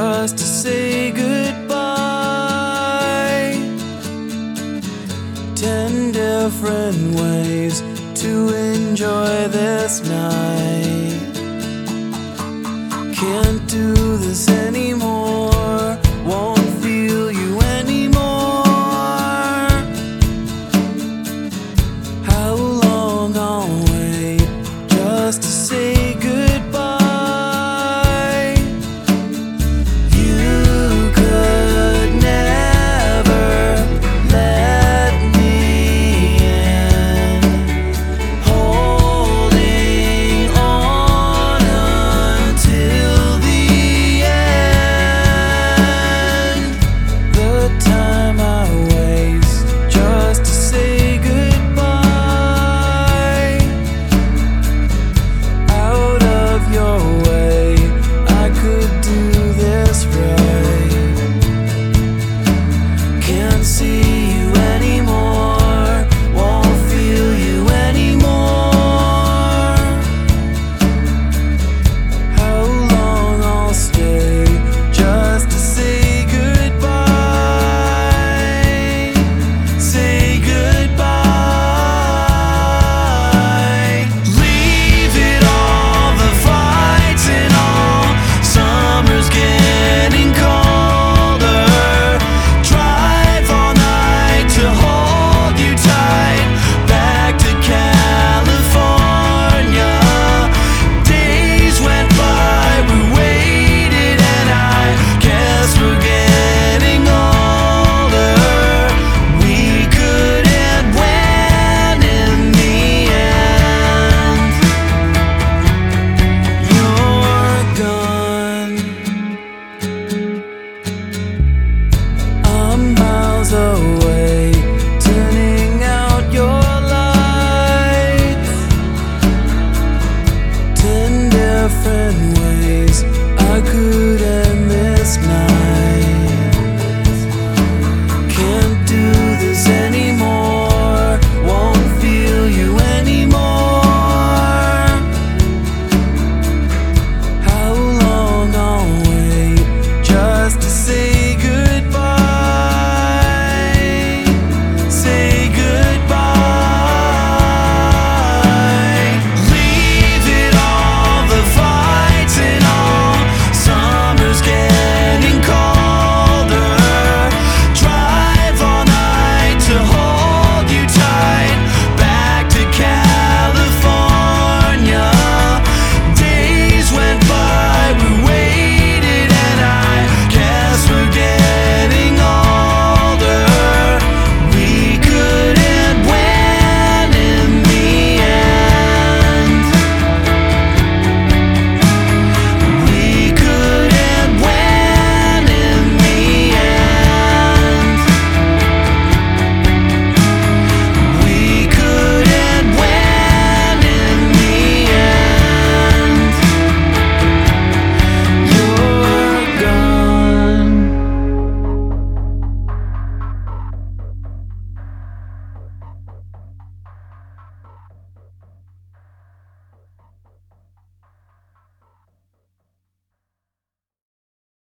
just to say goodbye. Ten different ways to enjoy this night. Can't do this anymore.